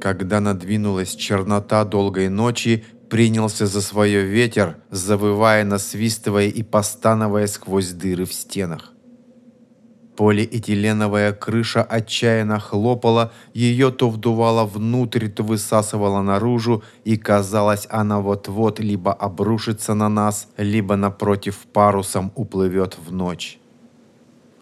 Когда надвинулась чернота долгой ночи, принялся за свое ветер, завывая, насвистывая и постановая сквозь дыры в стенах. Полиэтиленовая крыша отчаянно хлопала, ее то вдувало внутрь, то высасывало наружу, и казалось, она вот-вот либо обрушится на нас, либо напротив парусом уплывет в ночь.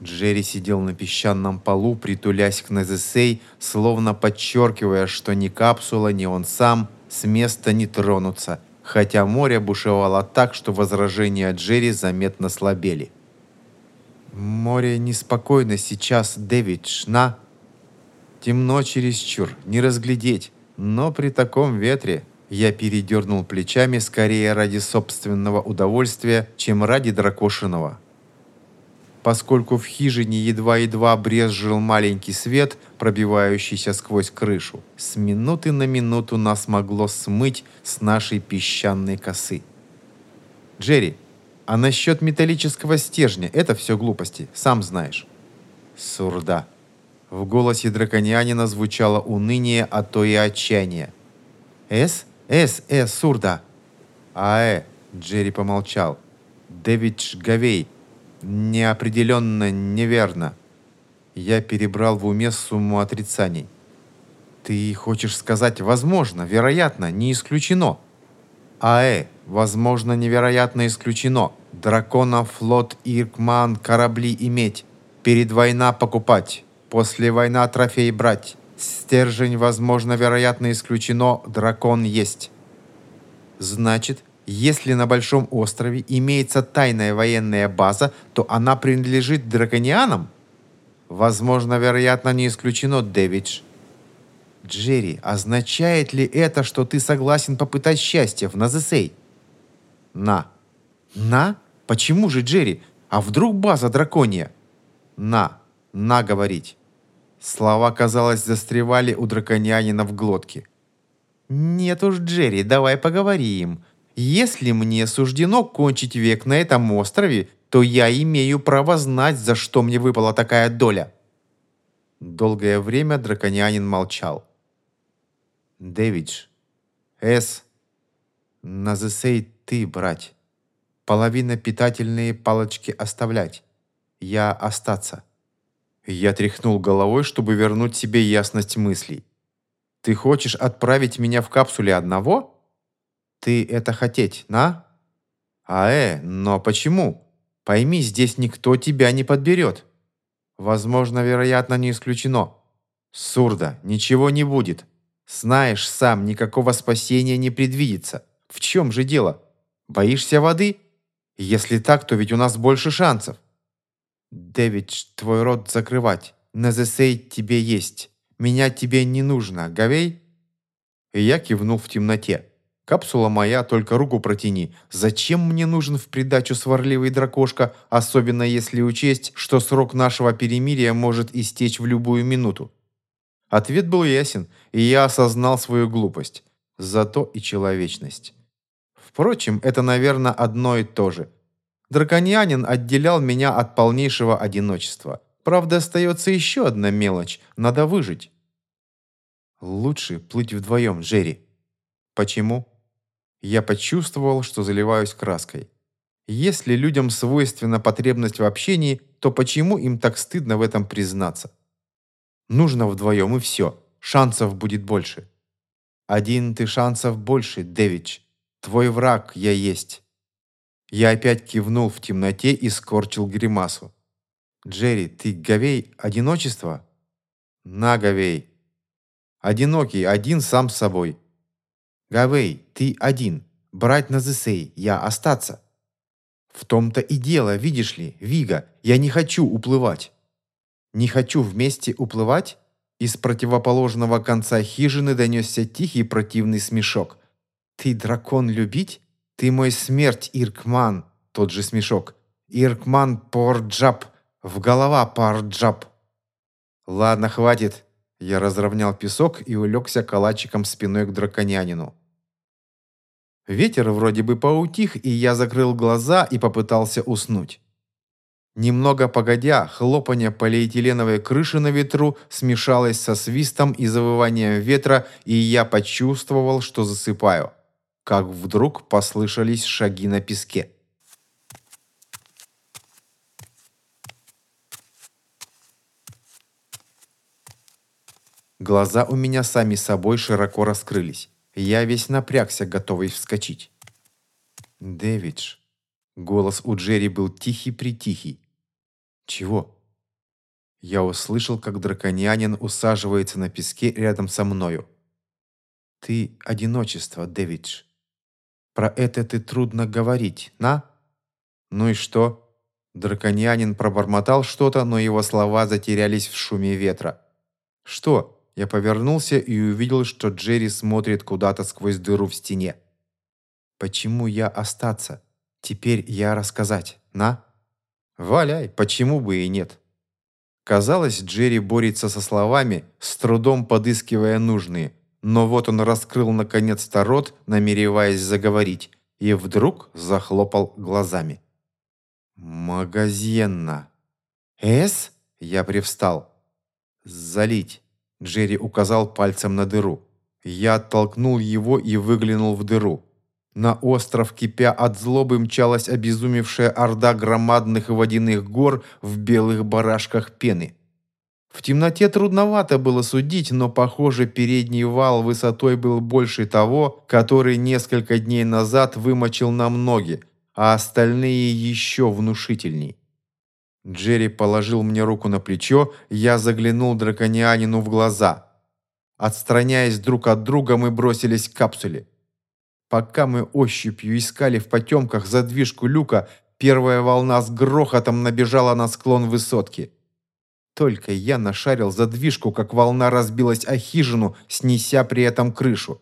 Джерри сидел на песчаном полу, притулясь к Незесей, словно подчеркивая, что ни капсула, ни он сам с места не тронутся, хотя море бушевало так, что возражения Джерри заметно слабели. Море неспокойно сейчас, Дэвид, шна. Темно чересчур, не разглядеть. Но при таком ветре я передернул плечами скорее ради собственного удовольствия, чем ради дракошиного. Поскольку в хижине едва-едва брезжил маленький свет, пробивающийся сквозь крышу, с минуты на минуту нас могло смыть с нашей песчаной косы. «Джерри, а насчет металлического стержня – это все глупости, сам знаешь. Сурда. В голосе драконянина звучало уныние, а то и отчаяние. «С? С, С, Сурда!» «Аэ!» – Джерри помолчал. «Дэвид Шгавей. Неопределенно, неверно». Я перебрал в уме сумму отрицаний. «Ты хочешь сказать «возможно», «вероятно», «не исключено»?» АЭ, возможно, невероятно исключено. Дракона, флот, Иркман, корабли иметь. Перед война покупать. После война трофей брать. Стержень, возможно, вероятно исключено. Дракон есть. Значит, если на Большом острове имеется тайная военная база, то она принадлежит драконианам? Возможно, вероятно, не исключено, Дэвидж. Джерри, означает ли это, что ты согласен попытать счастье в Назесей? На. На? Почему же, Джерри? А вдруг база дракония? На. На говорить. Слова, казалось, застревали у драконянина в глотке. «Нет уж, Джерри, давай поговорим. Если мне суждено кончить век на этом острове, то я имею право знать, за что мне выпала такая доля». Долгое время драконянин молчал. Дэвидж. С. Назесей ты, брать. Половина питательные палочки оставлять. Я остаться. Я тряхнул головой, чтобы вернуть себе ясность мыслей. Ты хочешь отправить меня в капсуле одного? Ты это хотеть, на? А э, но почему? Пойми, здесь никто тебя не подберет. Возможно, вероятно, не исключено. Сурда, ничего не будет. Знаешь сам, никакого спасения не предвидится. В чем же дело? Боишься воды? Если так, то ведь у нас больше шансов. Дэвид, твой рот закрывать. Назесей тебе есть. Меня тебе не нужно, Гавей? И я кивнул в темноте. Капсула моя, только руку протяни. Зачем мне нужен в придачу сварливый дракошка, особенно если учесть, что срок нашего перемирия может истечь в любую минуту? Ответ был ясен, и я осознал свою глупость. Зато и человечность. Впрочем, это, наверное, одно и то же. Драконянин отделял меня от полнейшего одиночества. Правда, остается еще одна мелочь. Надо выжить. Лучше плыть вдвоем, Джерри. Почему? Я почувствовал, что заливаюсь краской. Если людям свойственна потребность в общении, то почему им так стыдно в этом признаться? Нужно вдвоем, и все. Шансов будет больше. Один ты шансов больше, Дэвидж. Твой враг я есть. Я опять кивнул в темноте и скорчил гримасу. Джерри, ты Гавей одиночество? На, Гавей. Одинокий, один сам с собой. Гавей, ты один. Брать на Зесей, я остаться. В том-то и дело, видишь ли, Вига, я не хочу уплывать. «Не хочу вместе уплывать?» Из противоположного конца хижины донесся тихий противный смешок. «Ты дракон любить? Ты мой смерть, Иркман!» Тот же смешок. «Иркман Порджаб! В голова Порджаб!» «Ладно, хватит!» Я разровнял песок и улегся калачиком спиной к драконянину. Ветер вроде бы поутих, и я закрыл глаза и попытался уснуть. Немного погодя, хлопанье полиэтиленовой крыши на ветру смешалось со свистом и завыванием ветра, и я почувствовал, что засыпаю. Как вдруг послышались шаги на песке. Глаза у меня сами собой широко раскрылись. Я весь напрягся, готовый вскочить. «Дэвидж». Голос у Джерри был тихий-притихий. «Чего?» Я услышал, как драконянин усаживается на песке рядом со мною. «Ты одиночество, Дэвидж. Про это ты трудно говорить, на?» «Ну и что?» Драконянин пробормотал что-то, но его слова затерялись в шуме ветра. «Что?» Я повернулся и увидел, что Джерри смотрит куда-то сквозь дыру в стене. «Почему я остаться? Теперь я рассказать, на?» Валяй, почему бы и нет? Казалось, Джерри борется со словами, с трудом подыскивая нужные. Но вот он раскрыл наконец-то рот, намереваясь заговорить, и вдруг захлопал глазами. «Магазинно!» «Эс?» Я привстал. «Залить!» Джерри указал пальцем на дыру. Я оттолкнул его и выглянул в дыру. На остров, кипя от злобы, мчалась обезумевшая орда громадных водяных гор в белых барашках пены. В темноте трудновато было судить, но, похоже, передний вал высотой был больше того, который несколько дней назад вымочил нам ноги, а остальные еще внушительней. Джерри положил мне руку на плечо, я заглянул драконианину в глаза. Отстраняясь друг от друга, мы бросились к капсуле. Пока мы ощупью искали в потемках задвижку люка, первая волна с грохотом набежала на склон высотки. Только я нашарил задвижку, как волна разбилась о хижину, снеся при этом крышу.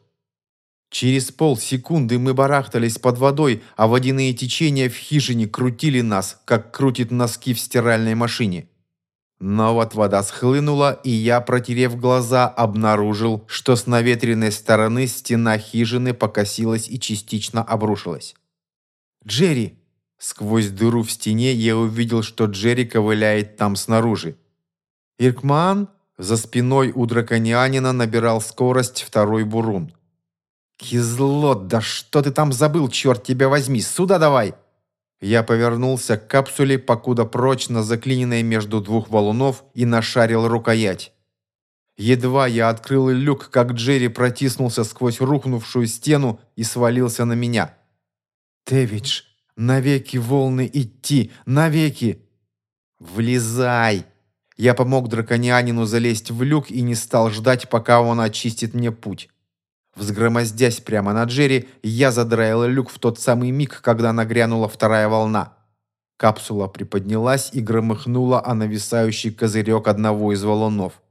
Через полсекунды мы барахтались под водой, а водяные течения в хижине крутили нас, как крутит носки в стиральной машине. Но вот вода схлынула, и я, протерев глаза, обнаружил, что с наветренной стороны стена хижины покосилась и частично обрушилась. «Джерри!» Сквозь дыру в стене я увидел, что Джерри ковыляет там снаружи. «Иркман?» За спиной у драконианина набирал скорость второй бурун. «Кизлот, да что ты там забыл, черт тебя возьми, сюда давай!» Я повернулся к капсуле, покуда прочно заклиненной между двух валунов, и нашарил рукоять. Едва я открыл люк, как Джерри протиснулся сквозь рухнувшую стену и свалился на меня. «Тевич, навеки волны идти, навеки!» «Влезай!» Я помог драконянину залезть в люк и не стал ждать, пока он очистит мне путь. Взгромоздясь прямо на Джерри, я задраил люк в тот самый миг, когда нагрянула вторая волна. Капсула приподнялась и громыхнула о нависающий козырек одного из валунов.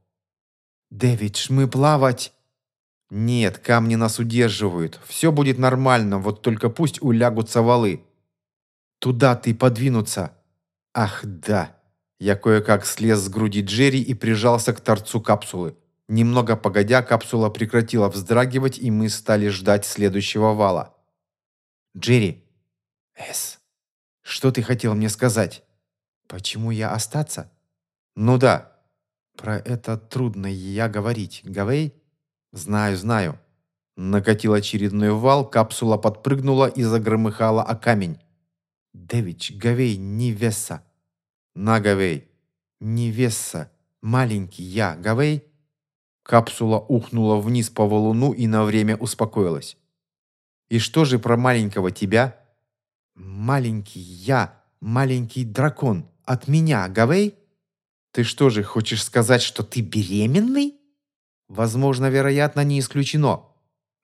«Дэвид, мы плавать!» «Нет, камни нас удерживают. Все будет нормально, вот только пусть улягутся валы». «Туда ты подвинуться!» «Ах, да!» Я кое-как слез с груди Джерри и прижался к торцу капсулы. Немного погодя, капсула прекратила вздрагивать, и мы стали ждать следующего вала. «Джерри!» «Эс!» «Что ты хотел мне сказать?» «Почему я остаться?» «Ну да». «Про это трудно я говорить. Гавей?» «Знаю, знаю». Накатил очередной вал, капсула подпрыгнула и загромыхала о камень. «Дэвич, Гавей, не веса». «На, Гавей». «Не веса. Маленький я, Гавей?» Капсула ухнула вниз по валуну и на время успокоилась. «И что же про маленького тебя?» «Маленький я, маленький дракон, от меня, Гавей?» «Ты что же, хочешь сказать, что ты беременный?» «Возможно, вероятно, не исключено».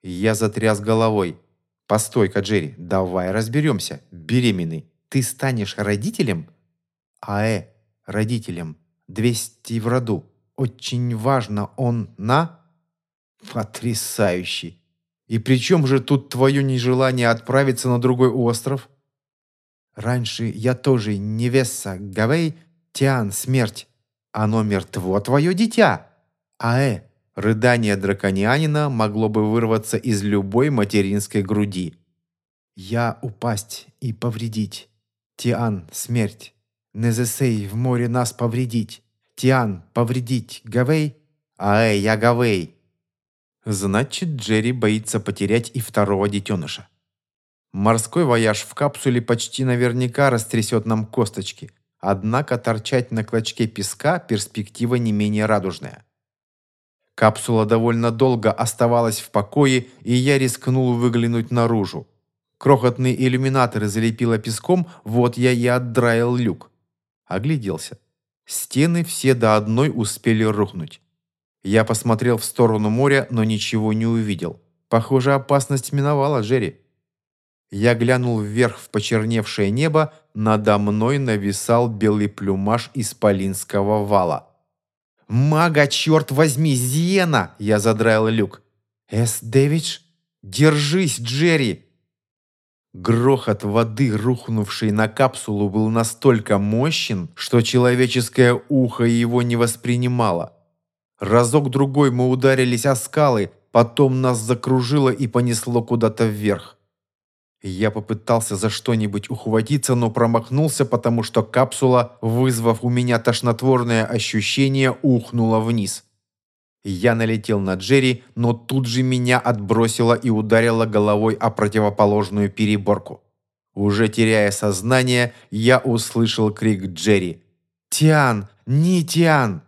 Я затряс головой. «Постой-ка, Джерри, давай разберемся. Беременный. Ты станешь родителем?» «Аэ, родителем. Двести в роду. Очень важно, он на... Потрясающий. И при чем же тут твое нежелание отправиться на другой остров? Раньше я тоже невеса Гавей, Тиан, смерть. Оно мертво, твое дитя. Аэ, рыдание драконианина могло бы вырваться из любой материнской груди. Я упасть и повредить. Тиан, смерть. Незесей в море нас повредить. Тиан повредить Гавей? Аэ, я Гавей. Значит, Джерри боится потерять и второго детеныша. Морской вояж в капсуле почти наверняка растрясет нам косточки. Однако торчать на клочке песка перспектива не менее радужная. Капсула довольно долго оставалась в покое, и я рискнул выглянуть наружу. Крохотные иллюминаторы залепило песком, вот я и отдраил люк. Огляделся. Стены все до одной успели рухнуть. Я посмотрел в сторону моря, но ничего не увидел. Похоже, опасность миновала Джерри. Я глянул вверх в почерневшее небо, надо мной нависал белый плюмаж исполинского вала. «Мага, черт возьми, Зиена!» Я задраил люк. «Эс, Дэвидж? Держись, Джерри!» Грохот воды, рухнувшей на капсулу, был настолько мощен, что человеческое ухо его не воспринимало. Разок-другой мы ударились о скалы, потом нас закружило и понесло куда-то вверх. Я попытался за что-нибудь ухватиться, но промахнулся, потому что капсула, вызвав у меня тошнотворное ощущение, ухнула вниз. Я налетел на Джерри, но тут же меня отбросило и ударило головой о противоположную переборку. Уже теряя сознание, я услышал крик Джерри. «Тиан! Не Тиан!»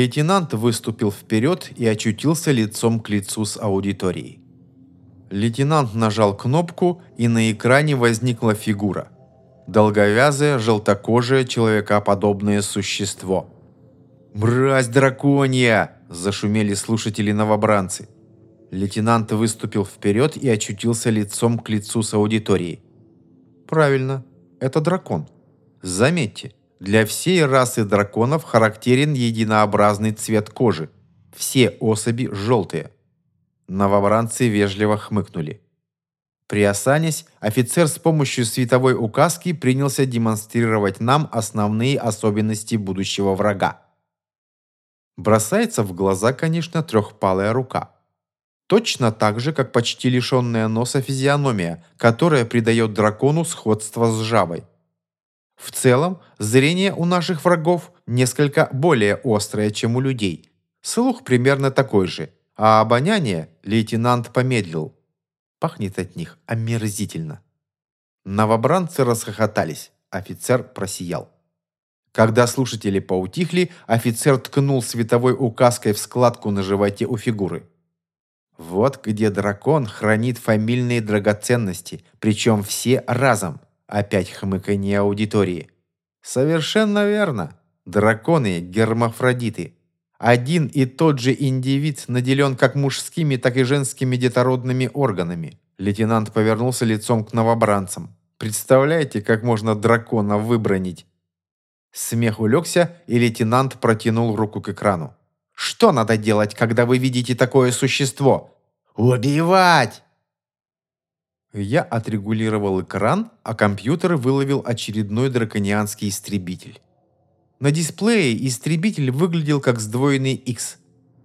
Лейтенант выступил вперед и очутился лицом к лицу с аудиторией. Лейтенант нажал кнопку, и на экране возникла фигура. Долговязое, желтокожее, человекоподобное существо. «Мразь драконья!» – зашумели слушатели-новобранцы. Лейтенант выступил вперед и очутился лицом к лицу с аудиторией. «Правильно, это дракон. Заметьте, для всей расы драконов характерен единообразный цвет кожи. Все особи желтые. Новобранцы вежливо хмыкнули. Приосанясь, офицер с помощью световой указки принялся демонстрировать нам основные особенности будущего врага. Бросается в глаза, конечно, трехпалая рука. Точно так же, как почти лишенная носа физиономия, которая придает дракону сходство с жабой. В целом, зрение у наших врагов несколько более острое, чем у людей. Слух примерно такой же, а обоняние лейтенант помедлил. Пахнет от них омерзительно. Новобранцы расхохотались, офицер просиял. Когда слушатели поутихли, офицер ткнул световой указкой в складку на животе у фигуры. Вот где дракон хранит фамильные драгоценности, причем все разом – Опять хмыканье аудитории. Совершенно верно. Драконы – гермафродиты. Один и тот же индивид наделен как мужскими, так и женскими детородными органами. Лейтенант повернулся лицом к новобранцам. Представляете, как можно дракона выбронить? Смех улегся, и лейтенант протянул руку к экрану. «Что надо делать, когда вы видите такое существо?» «Убивать!» Я отрегулировал экран, а компьютер выловил очередной драконианский истребитель. На дисплее истребитель выглядел как сдвоенный X.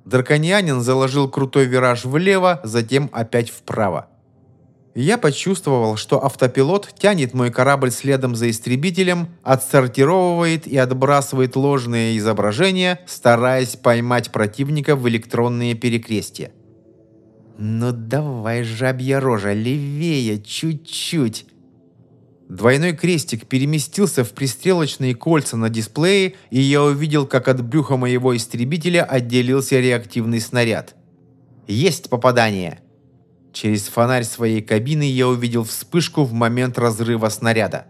Драконианин заложил крутой вираж влево, затем опять вправо. Я почувствовал, что автопилот тянет мой корабль следом за истребителем, отсортировывает и отбрасывает ложные изображения, стараясь поймать противника в электронные перекрестия. «Ну давай, жабья рожа, левее, чуть-чуть!» Двойной крестик переместился в пристрелочные кольца на дисплее, и я увидел, как от брюха моего истребителя отделился реактивный снаряд. «Есть попадание!» Через фонарь своей кабины я увидел вспышку в момент разрыва снаряда.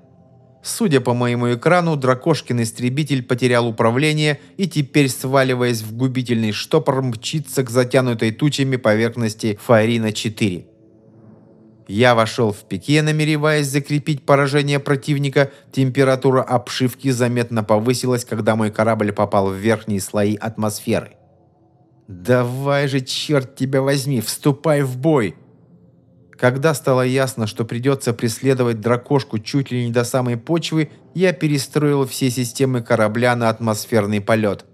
Судя по моему экрану, Дракошкин истребитель потерял управление и теперь, сваливаясь в губительный штопор, мчится к затянутой тучами поверхности Фарина-4. Я вошел в пике, намереваясь закрепить поражение противника. Температура обшивки заметно повысилась, когда мой корабль попал в верхние слои атмосферы. «Давай же, черт тебя возьми, вступай в бой!» Когда стало ясно, что придется преследовать дракошку чуть ли не до самой почвы, я перестроил все системы корабля на атмосферный полет.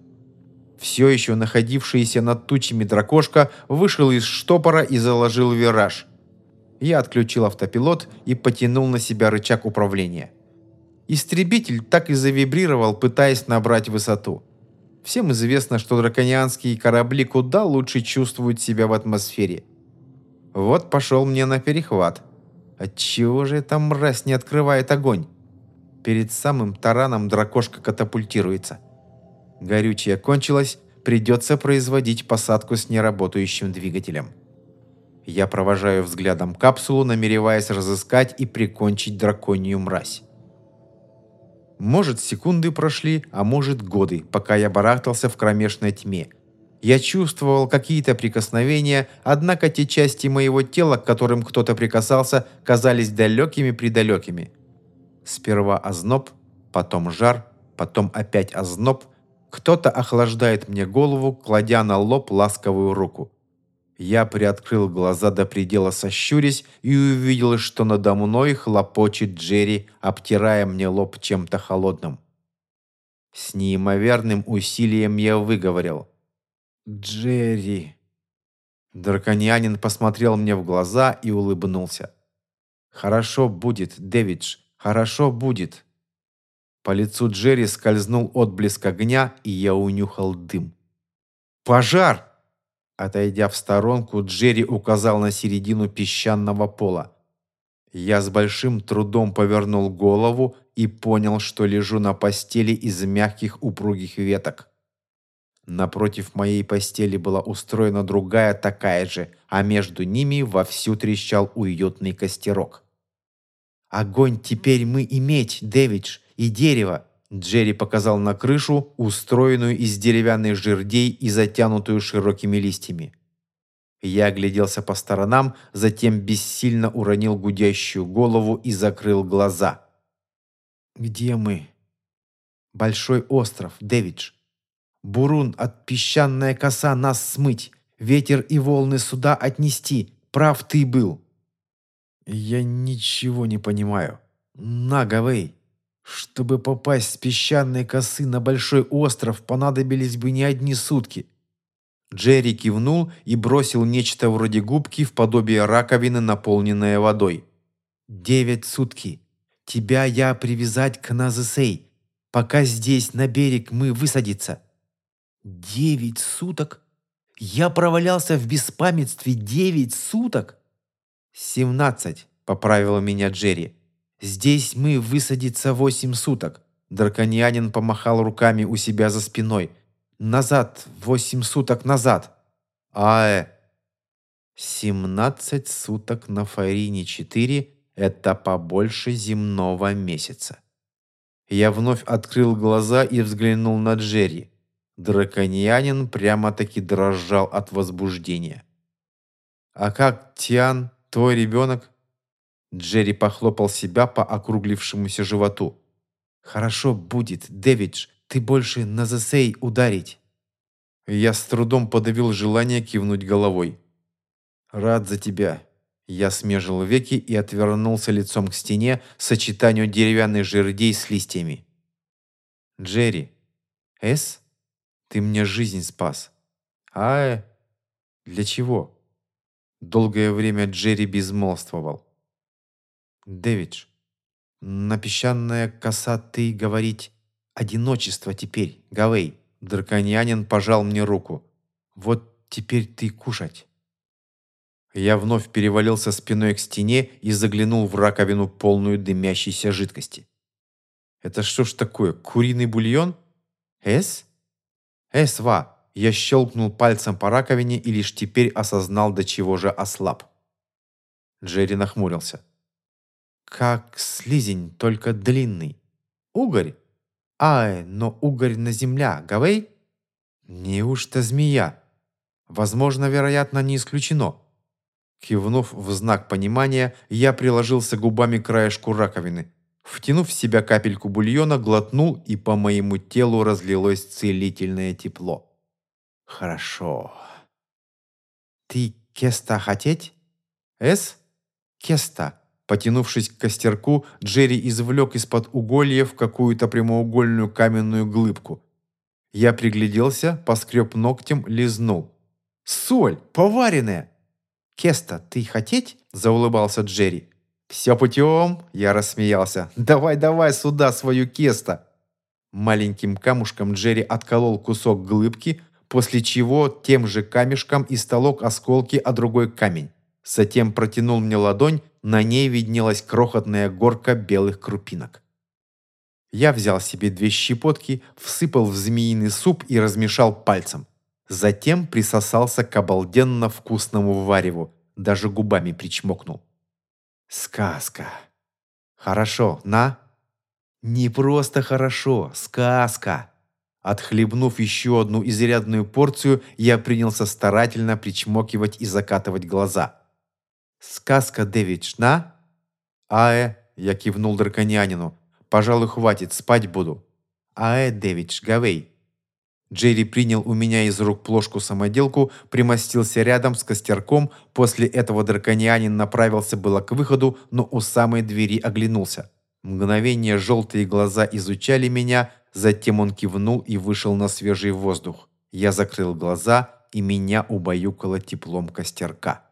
Все еще находившийся над тучами дракошка вышел из штопора и заложил вираж. Я отключил автопилот и потянул на себя рычаг управления. Истребитель так и завибрировал, пытаясь набрать высоту. Всем известно, что драконианские корабли куда лучше чувствуют себя в атмосфере. Вот пошел мне на перехват. Отчего же эта мразь не открывает огонь? Перед самым тараном дракошка катапультируется. Горючее кончилось, придется производить посадку с неработающим двигателем. Я провожаю взглядом капсулу, намереваясь разыскать и прикончить драконью мразь. Может, секунды прошли, а может, годы, пока я барахтался в кромешной тьме – я чувствовал какие-то прикосновения, однако те части моего тела, к которым кто-то прикасался, казались далекими-предалекими. Сперва озноб, потом жар, потом опять озноб. Кто-то охлаждает мне голову, кладя на лоб ласковую руку. Я приоткрыл глаза до предела сощурясь и увидел, что надо мной хлопочет Джерри, обтирая мне лоб чем-то холодным. С неимоверным усилием я выговорил. Джерри. Драконянин посмотрел мне в глаза и улыбнулся. «Хорошо будет, Дэвидж, хорошо будет». По лицу Джерри скользнул отблеск огня, и я унюхал дым. «Пожар!» Отойдя в сторонку, Джерри указал на середину песчаного пола. Я с большим трудом повернул голову и понял, что лежу на постели из мягких упругих веток. Напротив моей постели была устроена другая такая же, а между ними вовсю трещал уютный костерок. «Огонь теперь мы иметь, Дэвидж, и дерево!» Джерри показал на крышу, устроенную из деревянных жердей и затянутую широкими листьями. Я огляделся по сторонам, затем бессильно уронил гудящую голову и закрыл глаза. «Где мы?» «Большой остров, Дэвидж. Бурун от песчаная коса нас смыть, ветер и волны сюда отнести. Прав ты был. Я ничего не понимаю. На. Чтобы попасть с песчаной косы на большой остров, понадобились бы не одни сутки. Джерри кивнул и бросил нечто вроде губки в подобие раковины, наполненной водой. «Девять сутки. Тебя я привязать к Назесей, пока здесь на берег мы высадиться. Девять суток? Я провалялся в беспамятстве девять суток? Семнадцать, поправила меня Джерри. Здесь мы высадиться восемь суток. Драконянин помахал руками у себя за спиной. Назад, восемь суток назад. Аэ. Семнадцать суток на Фарине 4 – это побольше земного месяца. Я вновь открыл глаза и взглянул на Джерри. Драконьянин прямо-таки дрожал от возбуждения. «А как Тиан, твой ребенок?» Джерри похлопал себя по округлившемуся животу. «Хорошо будет, Дэвидж, ты больше на Зесей ударить». Я с трудом подавил желание кивнуть головой. «Рад за тебя». Я смежил веки и отвернулся лицом к стене сочетанию деревянных жердей с листьями. «Джерри, С?» Ты мне жизнь спас. А для чего? Долгое время Джерри безмолвствовал. Дэвидж, на песчаная коса ты говорить одиночество теперь, Гавей. Драконянин пожал мне руку. Вот теперь ты кушать. Я вновь перевалился спиной к стене и заглянул в раковину, полную дымящейся жидкости. Это что ж такое, куриный бульон? Эс? «Эсва!» Я щелкнул пальцем по раковине и лишь теперь осознал, до чего же ослаб. Джерри нахмурился. «Как слизень, только длинный. Угорь? Ай, но угорь на земля, Гавей? Неужто змея? Возможно, вероятно, не исключено». Кивнув в знак понимания, я приложился губами к краешку раковины. Втянув в себя капельку бульона, глотнул, и по моему телу разлилось целительное тепло. Хорошо. Ты кеста хотеть? Эс? Кеста. Потянувшись к костерку, Джерри извлек из-под угольев какую-то прямоугольную каменную глыбку. Я пригляделся, поскреб ногтем, лизнул. «Соль! Поваренная!» «Кеста, ты хотеть?» – заулыбался Джерри. «Все путем!» – я рассмеялся. «Давай-давай сюда свою кеста!» Маленьким камушком Джерри отколол кусок глыбки, после чего тем же камешком истолок осколки о другой камень. Затем протянул мне ладонь, на ней виднелась крохотная горка белых крупинок. Я взял себе две щепотки, всыпал в змеиный суп и размешал пальцем. Затем присосался к обалденно вкусному вареву, даже губами причмокнул. Сказка. Хорошо, на? Не просто хорошо, сказка. Отхлебнув еще одну изрядную порцию, я принялся старательно причмокивать и закатывать глаза. «Сказка Дэвидшна?» «Аэ», — я кивнул драконянину, — «пожалуй, хватит, спать буду». «Аэ, Дэвидж, Гавей». Джерри принял у меня из рук плошку-самоделку, примостился рядом с костерком, после этого драконянин направился было к выходу, но у самой двери оглянулся. Мгновение желтые глаза изучали меня, затем он кивнул и вышел на свежий воздух. Я закрыл глаза, и меня убаюкало теплом костерка.